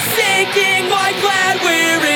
sinking, why glad we're in.